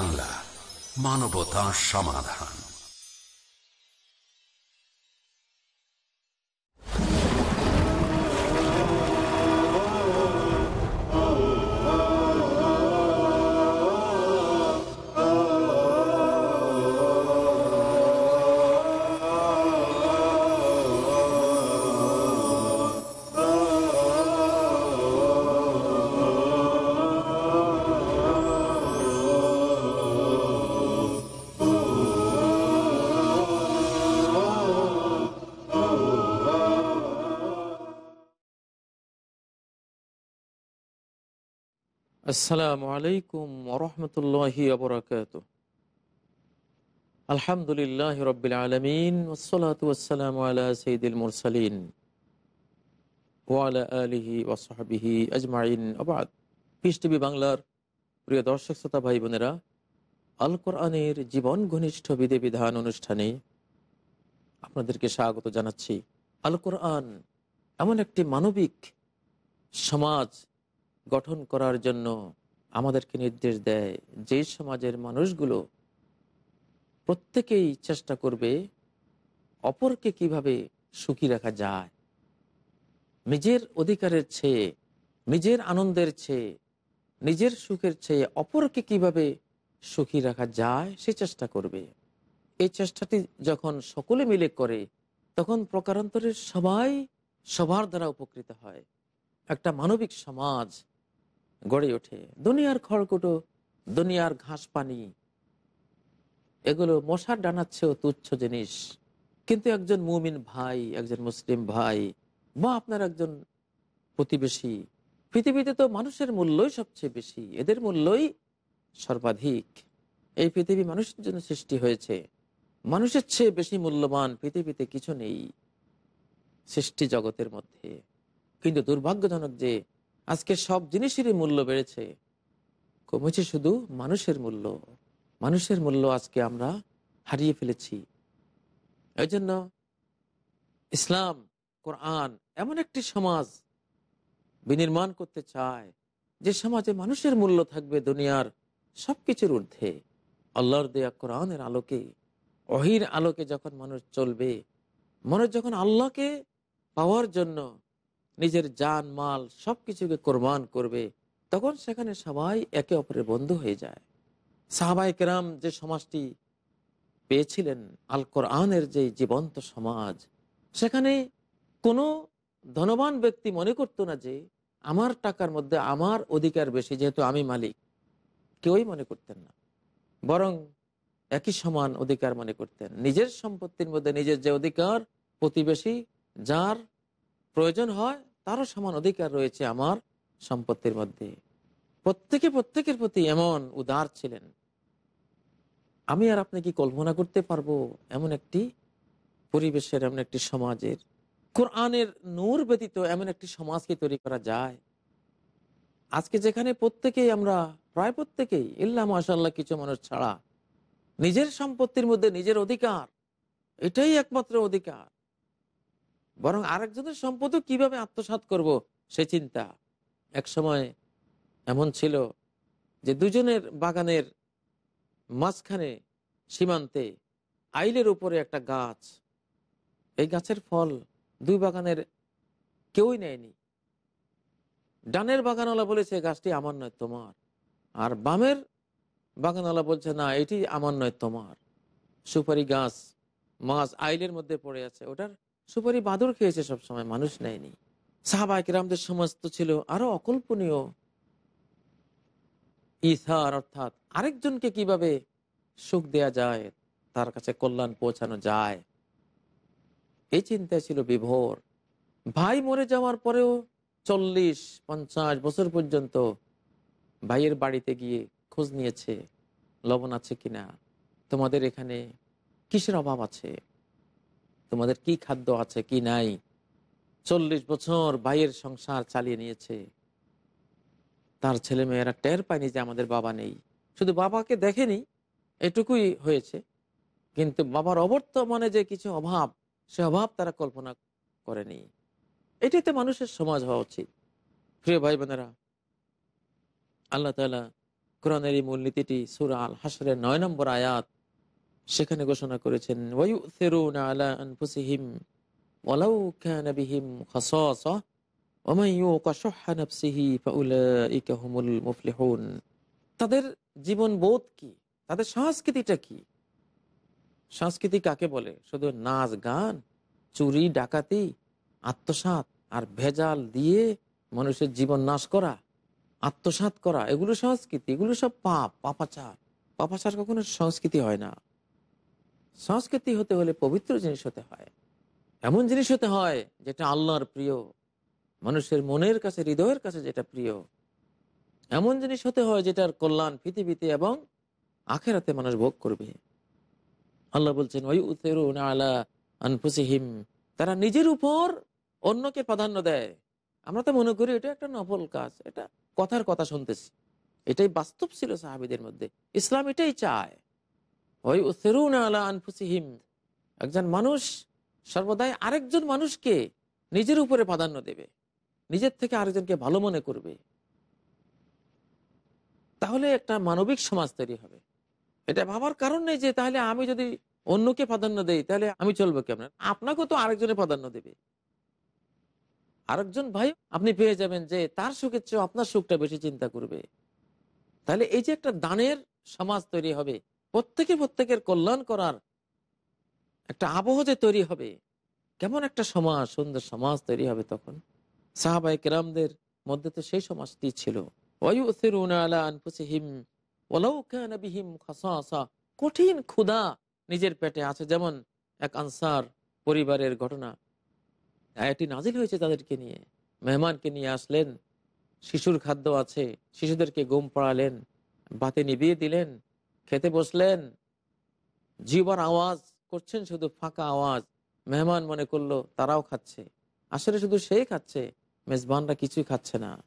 বাংলা মানবতা সমাধান। আসসালামু আলাইকুম ওরহমতুল্লাহি আবরাকাত আলহামদুলিল্লাহ রবিল আলমিন ওসলাত ওসালাম আলা সঈদুল মুরসালিন ওয়ালা আলিহি ওসহাবিহি আজমাইন। আবাদ পিস টিভি বাংলার প্রিয় দর্শক, শ্রোতা ভাই বোনেরা আল কোরআনের জীবন ঘনিষ্ঠ বিধি বিধান অনুষ্ঠানে আপনাদেরকে স্বাগত জানাচ্ছি। আল কোরআন এমন একটি মানবিক সমাজ গঠন করার জন্য আমাদেরকে নির্দেশ দেয়, যে সমাজের মানুষগুলো প্রত্যেকেই চেষ্টা করবে অপরকে কীভাবে সুখী রাখা যায়। নিজের অধিকারের চেয়ে, নিজের আনন্দের চেয়ে, নিজের সুখের চেয়ে অপরকে কীভাবে সুখী রাখা যায়, সে চেষ্টা করবে। এই চেষ্টাটি যখন সকলে মিলে করে, তখন প্রকারান্তরের সবাই সবার দ্বারা উপকৃত হয়। একটা মানবিক সমাজ গড়ে ওঠে। দুনিয়ার খড়কুটো, দুনিয়ার ঘাস পানি এগুলো মশার ডানাচ্ছেও তুচ্ছ জিনিস। কিন্তু একজন মুমিন ভাই, একজন মুসলিম ভাই, বা আপনার একজন প্রতিবেশী, পৃথিবীতে তো মানুষের মূল্যই সবচেয়ে বেশি, এদের মূল্যই সর্বাধিক। এই পৃথিবী মানুষের জন্য সৃষ্টি হয়েছে। মানুষের চেয়ে বেশি মূল্যবান পৃথিবীতে কিছু নেই, সৃষ্টি জগতের মধ্যে। কিন্তু দুর্ভাগ্যজনক যে আজকে সব জিনিসেরই মূল্য বেড়েছে। কমেছে শুধু মানুষের মূল্য। মানুষের মূল্য আজকে আমরা হারিয়ে ফেলেছি। এই জন্য ইসলাম, কোরআন এমন একটি সমাজ বিনির্মাণ করতে চায়, যে সমাজে মানুষের মূল্য থাকবে দুনিয়ার সব কিছুর ঊর্ধ্বে। আল্লাহর দেয়া কোরআনের আলোকে অহির আলোকে যখন মানুষ চলবে, মানুষ যখন আল্লাহকে পাওয়ার জন্য নিজের জান, মাল সবকিছুকে কোরবান করবে, তখন সেখানে সবাই একে অপরের বন্ধু হয়ে যায়। সাহাবাই কেরাম যে সমাজটি পেয়েছিলেন আল কোরআনের যে জীবন্ত সমাজ, সেখানে কোনো ধনবান ব্যক্তি মনে করতো না যে, আমার টাকার মধ্যে আমার অধিকার বেশি, যেহেতু আমি মালিক। কেউই মনে করতেন না। বরং একই সমান অধিকার মনে করতেন। নিজের সম্পত্তির মধ্যে নিজের যে অধিকার, প্রতিবেশী, যার প্রয়োজন হয় তারও সমান অধিকার রয়েছে আমার সম্পত্তির মধ্যে। প্রত্যেকে প্রত্যেকের প্রতি এমন উদার ছিলেন। আমি আর আপনি কি কল্পনা করতে পারব এমন একটি পরিবেশের, এমন একটি সমাজের? কোরআনের নূর ব্যতীত এমন একটি সমাজকে তৈরি করা যায়? আজকে যেখানে প্রত্যেকেই আমরা, প্রায় প্রত্যেকেই, ইল্লা মাসাল্লাহ কিছু মানুষ ছাড়া, নিজের সম্পত্তির মধ্যে নিজের অধিকার, এটাই একমাত্র অধিকার। বরং আরেকজনের সম্পদও কীভাবে আত্মসাত করব সে চিন্তা। এক সময় এমন ছিল যে দুজনের বাগানের মাঝখানে সীমান্তে আইলের উপরে একটা গাছ। এই গাছের ফল দুই বাগানের কেউই নেয়নি। ডানের বাগানওয়ালা বলেছে, গাছটি আমার নয়, তোমার। আর বামের বাগানওয়ালা বলছে, না, এটি আমার নয়, তোমার। সুপারি গাছ মাছ আইলের মধ্যে পড়ে আছে। ওটার সুপারি বাদর খেয়েছে সবসময়, মানুষ নেয়নি। সাহাবাহিক রামদের সমাজ তো ছিল আরও অকল্পনীয়। ইথার অর্থাৎ আরেকজনকে কীভাবে সুখ দেয়া যায়, তার কাছে কল্যাণ পৌঁছানো যায়, এই চিন্তায় ছিল বিভোর। ভাই মরে যাওয়ার পরেও চল্লিশ, পঞ্চাশ বছর পর্যন্ত ভাইয়ের বাড়িতে গিয়ে খোঁজ নিয়েছে, লবণ আছে কিনা, তোমাদের এখানে কিসের অভাব আছে? তোমাদের কি খাদ্য আছে, কি নাই? চল্লিশ বছর ভাইয়ের সংসার চালিয়ে নিয়েছে। তার ছেলে মেয়েরা টের পায়নি যে আমাদের বাবা নেই। শুধু বাবাকে দেখেনি, এটুকুই হয়েছে। কিন্তু বাবার অবর্তমানে যে কিছু অভাব, সে অভাব তারা কল্পনা করেনি। এটাতে মানুষের সমাজ হওয়া উচিত। প্রিয় ভাই বোনেরা আল্লাহ তালা কোরআনের এই মূলনীতিটি সুরা আল হাসরের নয় নম্বর আয়াত সেখানে ঘোষণা করেছেন তাদের জীবন বোধ কি? তাদের সংস্কৃতিটা কি? সংস্কৃতি কাকে বলে? শুধু নাচ, গান, চুরি, ডাকাতি আত্মসাত আর ভেজাল দিয়ে মানুষের জীবন নাশ করা আত্মসাত করা, এগুলো সংস্কৃতি, এগুলো সব পাপ, পাপাচার। পাপাচার কখনো সংস্কৃতি হয় না। সংস্কৃতি হতে হলে পবিত্র জিনিস হতে হয়। এমন জিনিস হতে হয় যেটা আল্লাহর প্রিয়, মানুষের মনের কাছে, হৃদয়ের কাছে যেটা প্রিয়। এমন জিনিস হতে হয় যেটার কল্যাণ পৃথিবীতে এবং আখেরাতে মানুষ ভোগ করবে। আল্লাহ বলছেন ওই উতেরুন আলা আনফুসিহিম তারা নিজের উপর অন্যকে প্রাধান্য দেয়। আমরা তো মনে করি এটা একটা নফল কাজ, এটা কথার কথা শুনতেছি। এটাই বাস্তব ছিল সাহাবিদের মধ্যে। ইসলাম এটাই চায়। আনফুসিহিম। একজন মানুষ সর্বদাই আরেকজন মানুষকে নিজের উপরে প্রাধান্য দেবে, নিজের থেকে আরেকজনকে ভালো মনে করবে। তাহলে একটা মানবিক সমাজ তৈরি হবে। এটা ভাবার কারণ নেই যে তাহলে আমি যদি অন্যকে প্রাধান্য দেই, তাহলে আমি চলবো কেমন? আপনাকেও তো আরেকজনে প্রাধান্য দেবে। আরেকজন ভাই, আপনি পেয়ে যাবেন যে তার সুখের চেয়ে আপনার সুখটা বেশি চিন্তা করবে। তাহলে এই যে একটা দানের সমাজ তৈরি হবে প্রত্যেকে প্রত্যেকের কল্যাণ করার একটা আবহ যে তৈরি হবে, কেমন একটা সমাজ, সুন্দর সমাজ তৈরি হবে তখন। সাহাবাই কেরামদের মধ্যে তো সেই সমাজটি ছিল। কঠিন ক্ষুধা নিজের পেটে আছে, যেমন এক আনসার পরিবারের ঘটনা। আয়াটি নাজিল হয়েছে তাদেরকে নিয়ে। মেহমানকে নিয়ে আসলেন, শিশুর খাদ্য আছে, শিশুদেরকে ঘুম পড়ালেন, বাতি নিবিয়ে দিলেন খেতে বসলেন, জীবন আওয়াজ করছেন শুধু ফাঁকা আওয়াজ, মেহমান মনে করল তারাও খাচ্ছে। আসলে শুধু সেই খাচ্ছে, মেজবানরা কিছুই খাচ্ছে না।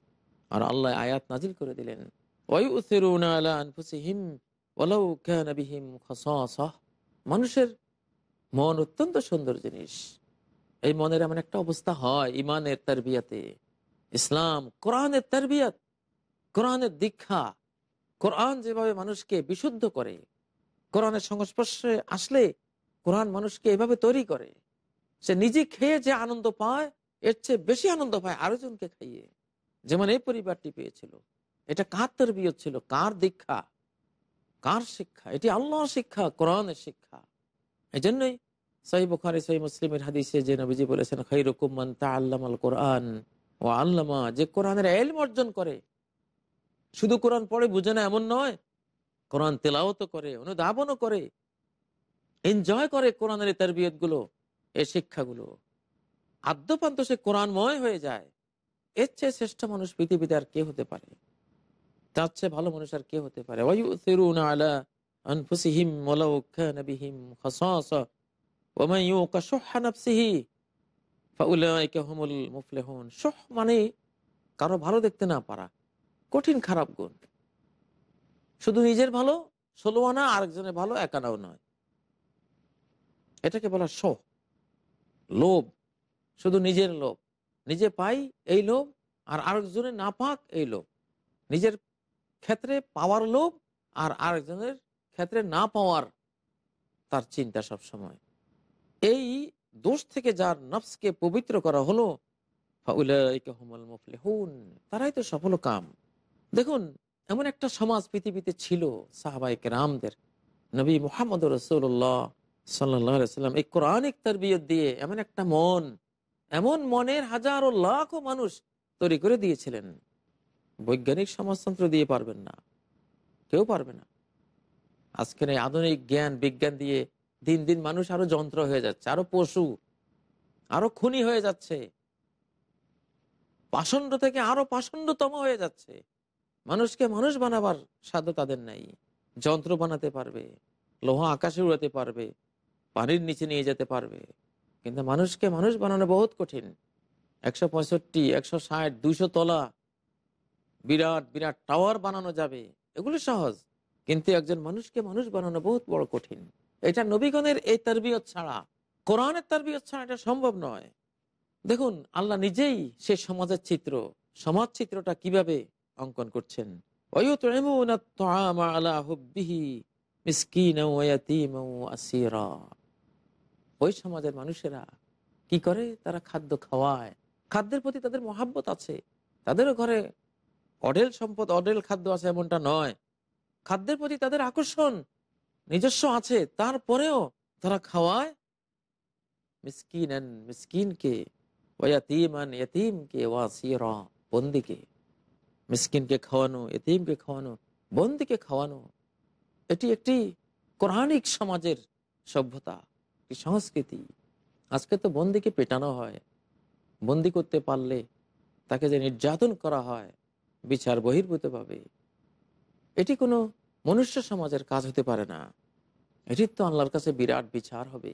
আর আল্লাহ আয়াত নাজিল করে দিলেন মানুষের মন অত্যন্ত সুন্দর জিনিস। এই মনের এমন একটা অবস্থা হয় ইমানের তারবিয়াতে। ইসলাম কোরআনের তারবিয়াত, কোরআনের দীক্ষা। কোরআন যেভাবে মানুষকে বিশুদ্ধ করে, কোরআনের সংস্পর্শে আসলে কোরআন মানুষকে এভাবে তৈরি করে, সে নিজে খেয়ে যে আনন্দ পায়, এর চেয়ে বেশি আনন্দ পায় আরেকজনকে খাইয়ে। যেমন এই পরিবারটি পেয়েছিল। এটা কার তরবিয়ত ছিল? কার দীক্ষা? কার শিক্ষা? এটি আল্লাহর শিক্ষা, কোরআনের শিক্ষা। এই জন্যই সহি বুখারি, সহি মুসলিমের হাদিসে যে নবীজি বলেছেন খাই রকুমান তা আল্লামাল কোরআন ও আল্লামা যে কোরআনের এলম অর্জন করে শুধু কোরআন পড়ে বুঝে না, এমন নয়। কোরআন তেলাওত করে, অনুধাবনও করে এনজয় করে কোরআনের তরবিয়তগুলো এই শিক্ষাগুলো। আদ্যপান্ত সে কোরআনময় হয়ে যায়। এর চেয়ে শ্রেষ্ঠ মানুষ পৃথিবীতে আর কে হতে পারে? তার চেয়ে ভালো মানুষ আর কে হতে পারে? মানে কারও ভালো দেখতে না পারা। কঠিন, খারাপ গুণ। শুধু নিজের ভালো ষোলো আনা আরেকজনের ভালো, একানাও নয়। এটাকে বলা শোহ লোভ। শুধু নিজের লোভ। নিজে পাই এই লোভ, আর আরেকজনের না পাক এই লোভ। নিজের ক্ষেত্রে পাওয়ার লোভ, আর আরেকজনের ক্ষেত্রে না পাওয়ার তার চিন্তা সব সময় এই দোষ থেকে যার নফসকে পবিত্র করা হলো তারাই তো সফল কাম। দেখুন, এমন একটা সমাজ পৃথিবীতে ছিল সাহাবাইকে রামদের নবী মোহাম্মদ রসুল্লাহ সাল্লাম এই কোরআনিক তরবিয়ত দিয়ে এমন একটা মন, এমন মনের হাজারো লাখো মানুষ তৈরি করে দিয়েছিলেন। বৈজ্ঞানিক সমাজতন্ত্র দিয়ে পারবেন না, কেউ পারবে না। আজকের এই আধুনিক জ্ঞান, বিজ্ঞান দিয়ে দিন দিন মানুষ আরও যন্ত্র হয়ে যাচ্ছে, আরও পশু, আরও খুনি হয়ে যাচ্ছে। পাষণ্ড থেকে আরও পাষণ্ডতম হয়ে যাচ্ছে। মানুষকে মানুষ বানাবার সাধ্য তাদের নাই। যন্ত্র বানাতে পারবে, লোহা আকাশে উড়াতে পারবে, পানির নিচে নিয়ে যেতে পারবে। কিন্তু মানুষকে মানুষ বানানো বহুত কঠিন। একশো পঁয়ষট্টি, একশো ষাট, দুইশো তলা, বিরাট বিরাট টাওয়ার বানানো যাবে, এগুলো সহজ। কিন্তু একজন মানুষকে মানুষ বানানো বহুত বড় কঠিন। এটা নবীগণের এই তারবিয়ত ছাড়া, কোরআনের তারবিয়ত ছাড়া এটা সম্ভব নয়। দেখুন, আল্লাহ নিজেই সে সমাজের চিত্র, সমাজ চিত্রটা কীভাবে অঙ্কন করছেন। সমাজের মানুষেরা কি করে? তারা খাদ্য খাওয়ায়। খাদ্যের প্রতি তাদের মহাব্বত আছে। তাদের ঘরে অডেল সম্পদ অডেল খাদ্য আছে এমনটা নয়। খাদ্যের প্রতি তাদের আকর্ষণ নিজস্ব আছে। তারপরেও তারা খাওয়ায় মিসকিন মিসকিনকে ওয়াতিমান ইয়তিমকে ওয়াসিরা বন্দিকে। মিসকিনকে খাওয়ানো, এতিমকে খাওয়ানো, বন্দিকে খাওয়ানো, এটি একটি কোরআনিক সমাজের সভ্যতা, একটি সংস্কৃতি। আজকে তো বন্দিকে পেটানো হয়। বন্দি করতে পারলে তাকে যে নির্যাতন করা হয়, বিচার বহির্ভূতভাবে, এটি কোনো মনুষ্য সমাজের কাজ হতে পারে না। এটির তো আল্লাহর কাছে বিরাট বিচার হবে।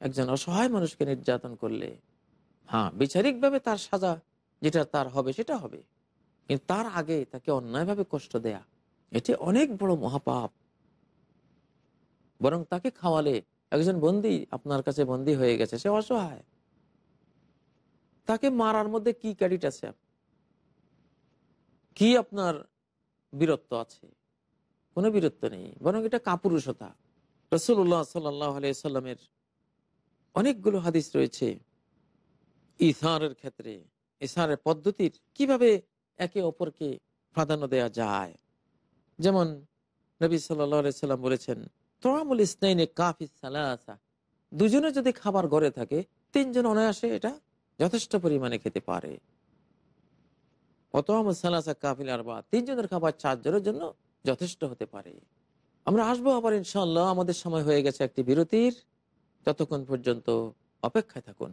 একজন অসহায় মানুষকে নির্যাতন করলে হ্যাঁ বিচারিকভাবে তার সাজা যেটা তার হবে, সেটা হবে। কিন্তু তার আগে তাকে অন্যায়ভাবে কষ্ট দেয়া, এটি অনেক বড় মহাপাপ। বরং তাকে খাওয়ালে একজন বন্দি আপনার কাছে বন্দি হয়ে গেছে, সে অসহায়। তাকে মারার মধ্যে কি ক্যাডিট আছে? কি আপনার বীরত্ব আছে? কোনো বীরত্ব নেই, বরং এটা কাপুরুষতা। রসুল্লাহ সাল্লামের অনেকগুলো হাদিস রয়েছে। ইসারের ক্ষেত্রে, ইসারের পদ্ধতির, কীভাবে একে অপরকে প্রাধান্য দেয়া যায়। যেমন নবী সাল্লাম বলেছেন তোরামুল ইসনাইনে কাফি সালাসা। দুজনে যদি খাবার ঘরে থাকে, তিনজন অনায়াসে এটা যথেষ্ট পরিমাণে খেতে পারে। সালাসা কাফিল আর বা তিনজনের খাবার চারজনের জন্য যথেষ্ট হতে পারে। আমরা আসব আবার ইনশাল্লাহ আমাদের সময় হয়ে গেছে একটি বিরতির। ততক্ষণ পর্যন্ত অপেক্ষায় থাকুন।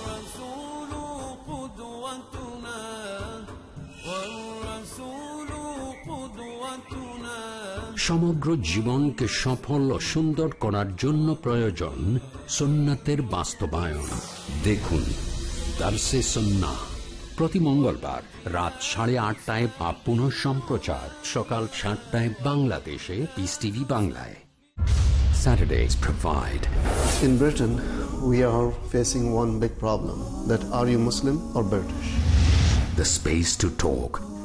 সমগ্র জীবনকে সফল ও সুন্দর করার জন্য প্রয়োজন সোনাতের বাস্তবায়ন দেখুন দার্সে সন্না প্রতি মঙ্গলবার রাত সাড়ে আটটায় বা পুনঃ সম্প্রচার সকাল সাতটায় বাংলাদেশে পিস টিভি বাংলায় Saturdays provide. In Britain, we are facing one big problem that are you Muslim or British? The space to talk.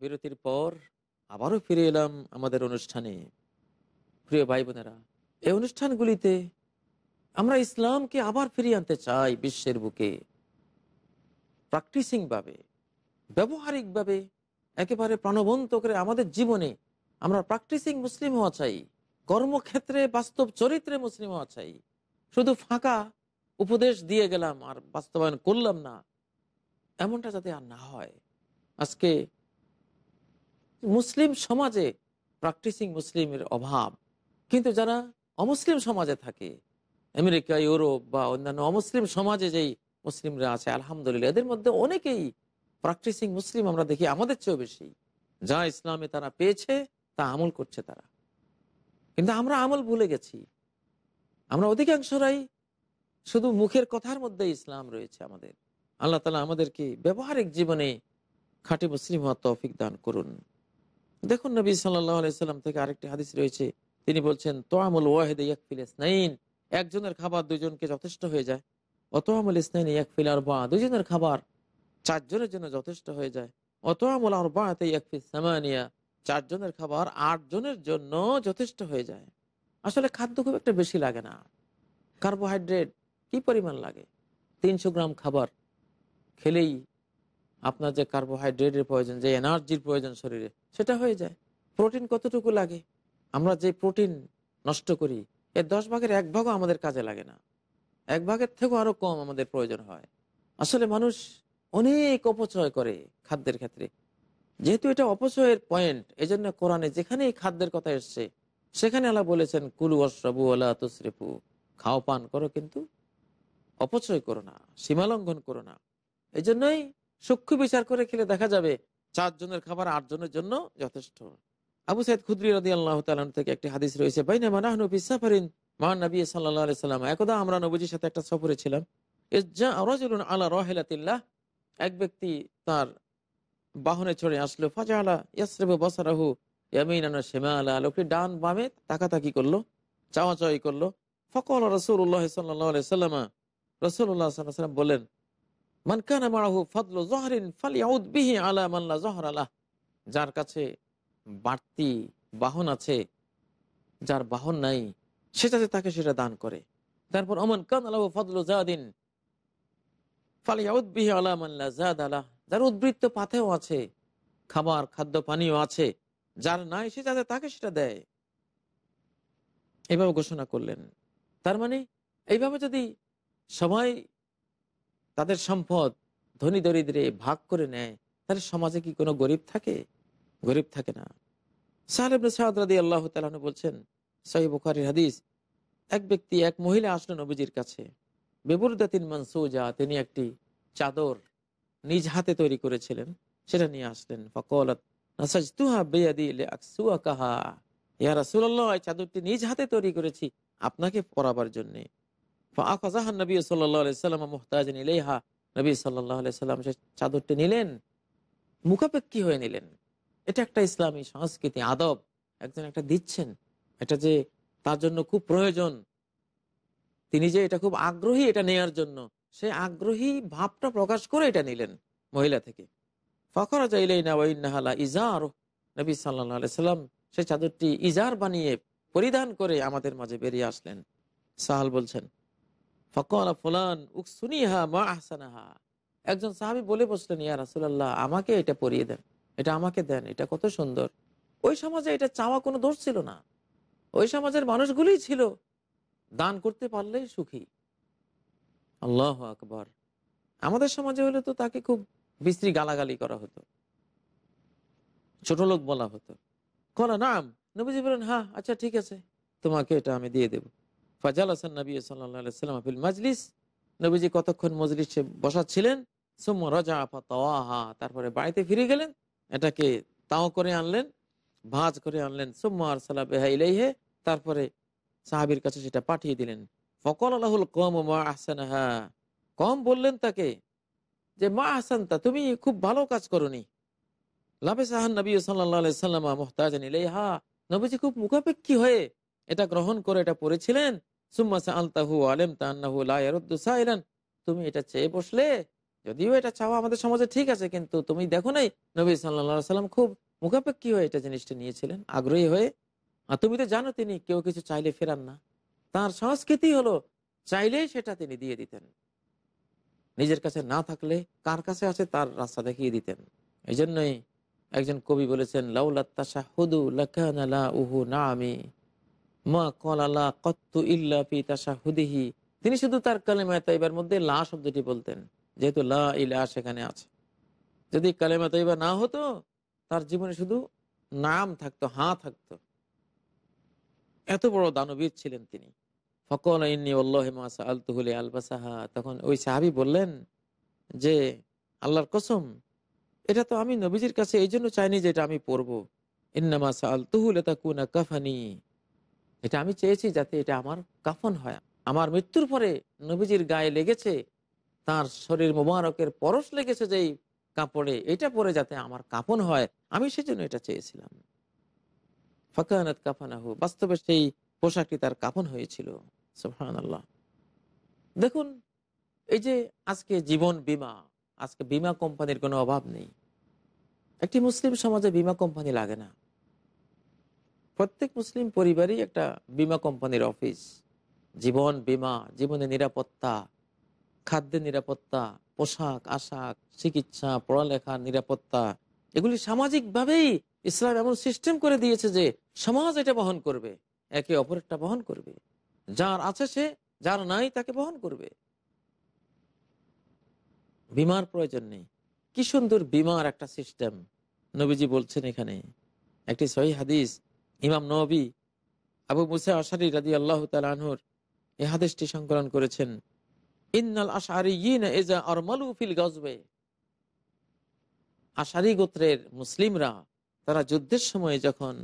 বিরতির পর আবারও ফিরে এলাম আমাদের অনুষ্ঠানে। প্রিয় ভাই বোনেরা এই অনুষ্ঠানগুলিতে আমরা ইসলামকে আবার ফিরিয়ে আনতে চাই বিশ্বের বুকে। প্র্যাকটিসিং ভাবে ব্যবহারিকভাবে, একেবারে প্রাণবন্ত করে আমাদের জীবনে আমরা প্র্যাকটিসিং মুসলিম হওয়া চাই, কর্মক্ষেত্রে বাস্তব চরিত্রে মুসলিম হওয়া চাই। শুধু ফাঁকা উপদেশ দিয়ে গেলাম আর বাস্তবায়ন করলাম না, এমনটা যাতে আর না হয়। আজকে মুসলিম সমাজে প্র্যাকটিসিং মুসলিমের অভাব। কিন্তু যারা অমুসলিম সমাজে থাকে, আমেরিকা, ইউরোপ বা অন্যান্য অমুসলিম সমাজে যেই মুসলিমরা আছে, আলহামদুলিল্লাহ, এদের মধ্যে অনেকেই প্র্যাকটিসিং মুসলিম আমরা দেখি আমাদের চেয়েও বেশি। যা ইসলামে তারা পেয়েছে, তা আমল করছে তারা। কিন্তু আমরা আমল ভুলে গেছি। আমরা অধিকাংশরাই শুধু মুখের কথার মধ্যে ইসলাম রয়েছে আমাদের। আল্লাহ তালা আমাদেরকে ব্যবহারিক জীবনে খাঁটি মুসলিম হওয়ার তৌফিক দান করুন। দেখুন নবী সাল্লাম থেকে আরেকটি হাদিস রয়েছে। তিনি বলছেন, তোয়ামুল ওয়াহেদ ইয়াকফিল ইসনাইন। একজনের খাবার দুজনকে যথেষ্ট হয়ে যায়। অতোয়ামুল ইসনাইন ইয়াকফিল আর বা দুজনের খাবার চারজনের জন্য যথেষ্ট হয়ে যায়। অতোয়ামুল আর বাতে ইয়াকফিল সামানিয়া। চারজনের খাবার আট জনের জন্য যথেষ্ট হয়ে যায়। আসলে খাদ্য খুব একটা বেশি লাগে না। কার্বোহাইড্রেট কি পরিমাণ লাগে? তিনশো গ্রাম খাবার খেলেই আপনার যে কার্বোহাইড্রেটের প্রয়োজন, যে এনার্জির প্রয়োজন শরীরে সেটা হয়ে যায়। প্রোটিন কতটুকু লাগে? আমরা যে প্রোটিন নষ্ট করি, এর দশ ভাগের এক ভাগও আমাদের কাজে লাগে না। এক ভাগের থেকেও আরও কম আমাদের প্রয়োজন হয়। আসলে মানুষ অনেক অপচয় করে খাদ্যের ক্ষেত্রে। যেহেতু এটা অপচয়ের পয়েন্ট এই জন্য কোরআনে যেখানেই খাদ্যের কথা এসছে, সেখানে আল্লাহ বলেছেন, কুলু অশ্রবু আল্লাহ তসরিফু। খাও, পান করো, কিন্তু অপচয় করো না সীমালঙ্ঘন করো না। এই জন্যই সূক্ষ্ম বিচার করে খেলে দেখা যাবে চারজনের খাবার আট জনের জন্য যথেষ্ট। আবু সাইদ খুদ্রি রাদি আল্লাহ থেকে একটি হাদিস রয়েছে মহান নবী সাল্লাহ সাল্লাম। একদা আমরা নবীজির সাথে একটা সফরে ছিলাম। আলা রহেলাতিল্লাহ, এক ব্যক্তি তার বাহনে চড়ে আসলো ফাজা আলা ইয়াসরেব বসারাহু ইয়ামিনানা সেমা আলা লোকটি ডান বামে তাকাতাকি করল, চাওয়াচাওয়ি করল। ফকল রসুল্লাহ সাল্লাহ সাল্লামা রসুল্লাহ সাল্লাম বলেন যার কাছে বাড়তি বাহন আছে, যার বাহন নাই সেটাতে তাকে সেটা দান করে। তারপর অমন কান আলাহ ফদলু জাদিন ফালিয়াউদ বিহি আলা মাল্লা জাদ আলাহ যার উদ্বৃত্ত পাথেও আছে খাবার খাদ্য পানীয় আছে, যার নাই, সে যাতে তাকে সেটা দেয়। এভাবে ঘোষণা করলেন। তার মানে এইভাবে যদি সবাই তাদের সম্পদ ধনী দরিদ্রে ভাগ করে নেয়, তাহলে সমাজে কি কোনো গরিব থাকে? গরিব থাকে না। সাহেব সাহাদি আল্লাহ তালন বলছেন সাহি বুখারির হাদিস, এক ব্যক্তি, এক মহিলা আসলো নবীজির কাছে। বেবুরদাতিন মানসুজা, তিনি একটি চাদর নিজ হাতে তৈরি করেছিলেন, সেটা নিয়ে আসলেন। ফকলত চাদরটি নিজ হাতে তৈরি করেছি আপনাকে পরাবার জন্য। সাল্লাম মোহতাজ ইলেহা সাল্লাম সে চাদরটি নিলেন, মুখাপেক্ষী হয়ে নিলেন। এটা একটা ইসলামী সংস্কৃতি, আদব। একজন একটা দিচ্ছেন, এটা যে তার জন্য খুব প্রয়োজন। তিনি যে এটা খুব আগ্রহী এটা নেয়ার জন্য, সে আগ্রহী ভাবটা প্রকাশ করে এটা নিলেন মহিলা থেকে। ফখরা যাইলেই না ওইনাহালা ইজার। নবী সাল্লাহ সাল্লাম সে চাদরটি ইজার বানিয়ে পরিধান করে আমাদের মাঝে বেরিয়ে আসলেন। সাহাল বলছেন ফকলা ফুলান, উকসুনিহা মা আহসানাহা। একজন সাহাবি বলে বসলেন, ইয়া রাসুল্লাহ আমাকে এটা পরিয়ে দেন, এটা আমাকে দেন, এটা কত সুন্দর। ওই সমাজে এটা চাওয়া কোনো দোষ ছিল না। ওই সমাজের মানুষগুলোই ছিল। দান করতে পারলেই সুখী। আল্লাহ আকবর। আমাদের সমাজে হলে তো তাকে খুব বিশ্রী গালাগালি করা হতো। ছোট লোক বলা হতো। কলা, নাম। নবীজি বলেন হ্যাঁ আচ্ছা ঠিক আছে। তোমাকে এটা আমি দিয়ে দেবো। ফাজাল হাসান নবী সাল্লাম আফিল মাজলিস। নবীজি কতক্ষণ মজলিসে বসাচ্ছিলেন? সুম্মা রাজা আফা তাওয়াহা তারপরে বাড়িতে ফিরে গেলেন, এটাকে তাও করে আনলেন, ভাজ করে আনলেন, সুম্মা আর সালা বেহা ইলাইহে, তারপরে সাহাবির কাছে সেটা পাঠিয়ে দিলেন। ফকল আল্লাহুল কম মা আহসানাহা কম বললেন তাকে যে, মা আহসানতা, তুমি খুব ভালো কাজ করনি। লাভে সাহান নবী সাল্লাহ সাল্লামা মোহতাজ ইলাইহা। নবীজি খুব মুখাপেক্ষী হয়ে এটা গ্রহণ করে এটা পড়েছিলেন। তুমি এটা চেয়ে বসলে, যদিও এটা চাওয়া আমাদের সমাজে ঠিক আছে, কিন্তু তুমি দেখো নাই, নবী সাল্লা সাল্লাম খুব মুখাপেক্ষী হয়ে এটা জিনিসটা নিয়েছিলেন, আগ্রহী হয়ে। আর তুমি তো জানো তিনি কেউ কিছু চাইলে ফেরান না। তার সংস্কৃতি হলো, চাইলেই সেটা তিনি দিয়ে দিতেন। নিজের কাছে না থাকলে কার কাছে আছে তার রাস্তা দেখিয়ে দিতেন। এই একজন কবি বলেছেন লাউলাত্তাশা হুদু লাকানালা উহু না আমি তিনি শুধু তার কালেমা তাইবার মধ্যে লা শব্দটি বলতেন, যেহেতু লা ইলা সেখানে আছে। যদি কালেমা তাইবা না হতো, তার জীবনে শুধু নাম থাকতো, হাঁ থাকতো। এত বড় দানবীর ছিলেন তিনি। ফকল ইন্নি আলবাসাহা তখন ওই সাহাবি বললেন যে, আল্লাহর কসম, এটা তো আমি নবীজির কাছে এই জন্য চাইনি যে এটা আমি পরবো ইন্নামাসা আলতুহুল এটা কুনা কাফানি। এটা আমি চেয়েছি যাতে এটা আমার কাফন হয়। আমার মৃত্যুর পরে নবীজির গায়ে লেগেছে, তার শরীর মোবারকের পরশ লেগেছে যেই কাপড়ে, এটা পরে যাতে আমার কাপন হয়। আমি সেজন্য এটা চেয়েছিলাম। ফাকানাত কাফানাহু, বাস্তবে সেই পোশাকটি তার কাপন হয়েছিল। দেখুন, এই যে আজকে জীবন বীমা, আজকে বীমা কোম্পানির কোনো অভাব নেই। একটি মুসলিম সমাজে বীমা কোম্পানি লাগে না। প্রত্যেক মুসলিম পরিবারই একটা বীমা কোম্পানির অফিস। জীবন বীমা, জীবনের নিরাপত্তা, খাদ্যের নিরাপত্তা, পোশাক, আশাক, চিকিৎসা পড়ালেখার নিরাপত্তা, এগুলি সামাজিকভাবেই ইসলাম এমন সিস্টেম করে দিয়েছে যে সমাজ এটা বহন করবে, একে অপরেরটা বহন করবে। যার আছে সে, যার নাই তাকে বহন করবে। বিমার প্রয়োজন নেই। কি সুন্দর বিমার একটা সিস্টেম। নবীজি বলছেন এখানে, একটি সহি হাদিস ইমাম নবী আবু মুসা আশারি রাজি আল্লাহ তালহুর এই হাদিসটি সংকলন করেছেন, ইন্নাল আশারি এজা আরমালু ফিল গজবে আশারি গোত্রের মুসলিমরা তারা যুদ্ধের সময় যখন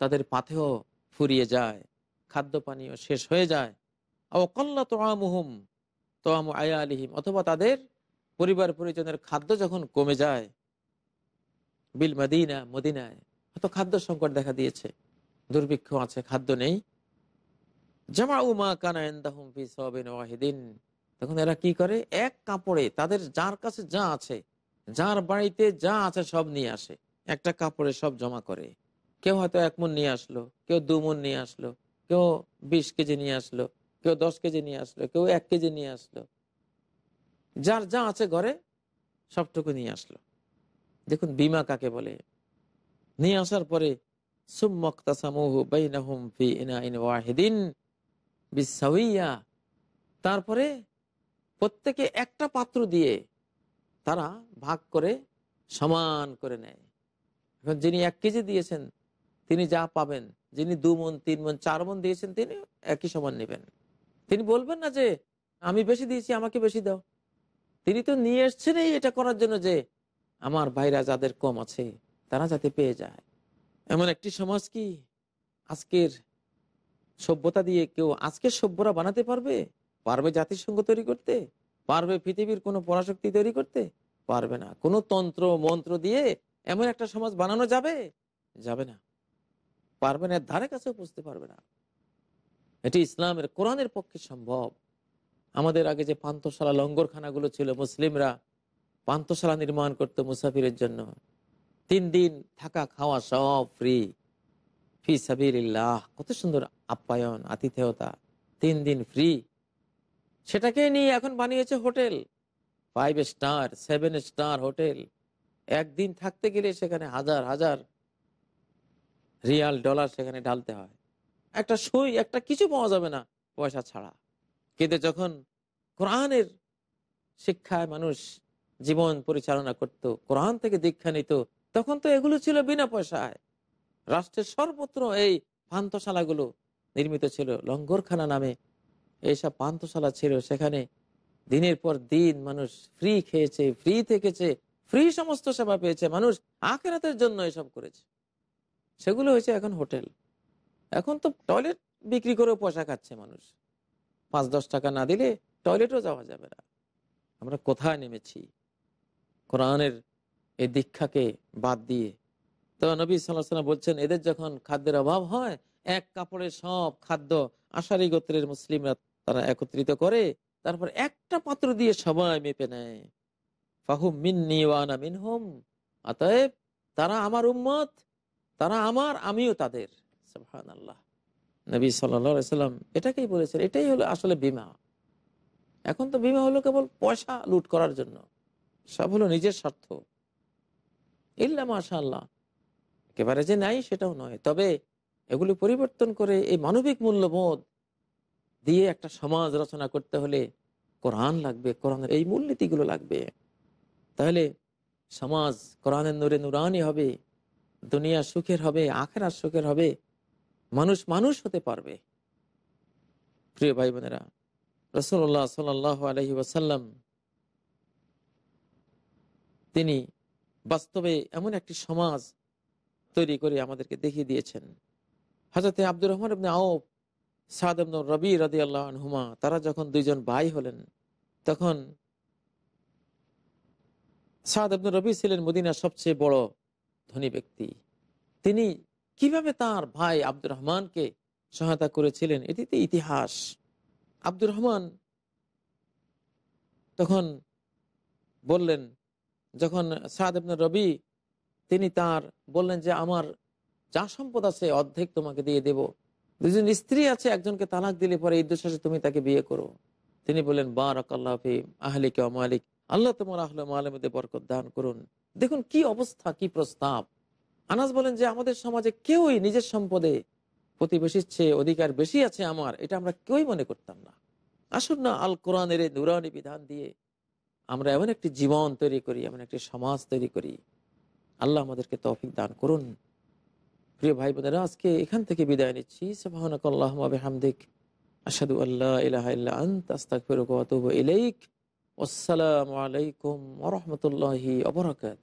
তাদের পাথেও ফুরিয়ে যায় খাদ্য পানীয় শেষ হয়ে যায় অকল্লা তোয়ামুহুম, তোয়ামু আয়া আলিহিম অথবা তাদের পরিবার পরিজনের খাদ্য যখন কমে যায়, বিল মদিনা, মদিনায় হয়তো খাদ্য সংকট দেখা দিয়েছে। দুর্ভিক্ষ আছে, খাদ্য নেই। জামা উমা ফি তখন এরা কি করে? এক কাপড়ে তাদের যার কাছে যা আছে, যার বাড়িতে যা আছে সব নিয়ে আসে। একটা কাপড়ে সব জমা করে। কেউ হয়তো এক মন নিয়ে আসলো, কেউ দু মন নিয়ে আসলো, কেউ বিশ কেজি নিয়ে আসলো, কেউ দশ কেজি নিয়ে আসলো, কেউ এক কেজি নিয়ে আসলো। যার যা আছে ঘরে সবটুকু নিয়ে আসলো। দেখুন, বিমা কাকে বলে? নিয়ে আসার পরে তারপরে প্রত্যেকে একটা পাত্র দিয়ে তারা ভাগ করে সমান করে নেয়। এখন যিনি এক কেজি দিয়েছেন, তিনি যা পাবেন, যিনি দু মন, তিন মন, চার মন দিয়েছেন, তিনি একই সমান নেবেন। তিনি বলবেন না যে, আমি বেশি দিয়েছি, আমাকে বেশি দাও। তিনি তো নিয়ে এসছেন এটা করার জন্য যে, আমার ভাইরা যাদের কম আছে তারা যাতে পেয়ে যায়। এমন একটি সমাজ কি আজকের সভ্যতা দিয়ে কেউ আজকের সভ্যরা বানাতে পারবে? পারবে জাতিসংঘ তৈরি করতে? পারবে পৃথিবীর কোনো পরাশক্তি তৈরি করতে? পারবে না। কোনো তন্ত্র, মন্ত্র দিয়ে এমন একটা সমাজ বানানো যাবে? যাবে না। পারবে না, ধারে কাছে বুঝতে পারবে না। এটি ইসলামের কোরআনের পক্ষে সম্ভব। আমাদের আগে যে পান্তশালা লঙ্গরখানাগুলো ছিল মুসলিমরা পান্তশালা নির্মাণ করত মুসাফিরের জন্য। তিন দিন থাকা খাওয়া সব ফ্রি ফি সাবিল্লাহ কত সুন্দর আপ্যায়ন, আতিথেয়তা। তিন দিন ফ্রি সেটাকে নিয়ে এখন বানিয়েছে hotel. Five star seven star hotel. একদিন থাকতে গেলে সেখানে হাজার হাজার রিয়াল, ডলার সেখানে ঢালতে হয়। একটা সই, একটা কিছু পাওয়া যাবে না, পয়সা ছাড়া। কিন্তু যখন কোরআনের শিক্ষায় মানুষ জীবন পরিচালনা করত, কোরআন থেকে দীক্ষা নিত তখন তো এগুলো ছিল বিনা পয়সায়। রাষ্ট্রের সর্বত্র এই পান্থশালাগুলো নির্মিত ছিল। লঙ্গরখানা নামে এইসব পান্থশালা ছিল। সেখানে দিনের পর দিন মানুষ ফ্রি খেয়েছে, ফ্রি থেকেছে, ফ্রি সমস্ত সেবা পেয়েছে। মানুষ আখেরাতের জন্য এসব করেছে। সেগুলো হয়েছে এখন হোটেল। এখন তো টয়লেট বিক্রি করেও পয়সা খাচ্ছে মানুষ। পাঁচ, দশ টাকা না দিলে টয়লেটও যাওয়া যাবে না। আমরা কোথায় নেমেছি? কোরআনের এই দীক্ষাকে বাদ দিয়ে। তো নবী সাল্লাহ সাল্লাম বলছেন, এদের যখন খাদ্যের অভাব হয়, এক কাপড়ে সব খাদ্য আশারি গোত্রের মুসলিমরা তারা একত্রিত করে, তারপর একটা পাত্র দিয়ে সবাই মেপে নেয়। তারা আমার উম্মত, তারা আমার, আমিও তাদের। নবী সাল্লাম এটাকেই বলেছেন, এটাই হলো আসলে বিমা। এখন তো বিমা হলো কেবল পয়সা লুট করার জন্য। সব হলো নিজের স্বার্থ। ইল্লা মাশা আল্লাহ একেবারে যে নাই সেটাও নয়। তবে এগুলি পরিবর্তন করে এই মানবিক মূল্যবোধ দিয়ে একটা সমাজ রচনা করতে হলে কোরআন লাগবে, কোরআনের এই মূলনীতিগুলো লাগবে। তাহলে সমাজ কোরআনের নূরে নুরানি হবে, দুনিয়া সুখের হবে আখেরা সুখের হবে, মানুষ মানুষ হতে পারবে। প্রিয় ভাই বোনেরা রসুল্লাহ সাল আলহি ওয়াসাল্লাম তিনি বাস্তবে এমন একটি সমাজ তৈরি করে আমাদেরকে দেখিয়ে দিয়েছেন। হাজরতে আব্দুর রহমান ইবনে আউফ, সাদ রবি রাদি আল্লাহ আনহুমা, তারা যখন দুইজন ভাই হলেন, তখন সাদ ইবনে রবি ছিলেন মদিনার সবচেয়ে বড় ধনী ব্যক্তি। তিনি কীভাবে তার ভাই আব্দুর রহমানকে সহায়তা করেছিলেন এটিতে ইতিহাস। আব্দুর রহমান তখন বললেন যখন সাদ ইবনে রবি, তিনি তার বললেন যে, আমার যা সম্পদ আছে অর্ধেক তোমাকে দিয়ে দেব। দুজন স্ত্রী আছে, একজনকে তালাক দিলে পরে এই দুঃশ্বাসে তুমি তাকে বিয়ে করো। তিনি বললেন বারাক আল্লাহ আহলিক মালিক। আল্লাহ তোমার আহলে মালেমদের বরকত দান করুন। দেখুন কি অবস্থা, কি প্রস্তাব। আনাস বলেন যে, আমাদের সমাজে কেউই নিজের সম্পদে প্রতিবেশীর চেয়ে অধিকার বেশি আছে আমার। এটা আমরা কেউই মনে করতাম না। আসুন না আল কোরআনের নুরানি বিধান দিয়ে আমরা এমন একটি জীবন তৈরি করি, এমন একটি সমাজ তৈরি করি। আল্লাহ আমাদেরকে তৌফিক দান করুন। প্রিয় ভাই বোনেরা আজকে এখান থেকে বিদায় নিচ্ছি। হামদিক আসাদু আল্লাহ আসসালামু আলাইকুম ওয়া অবরাকাত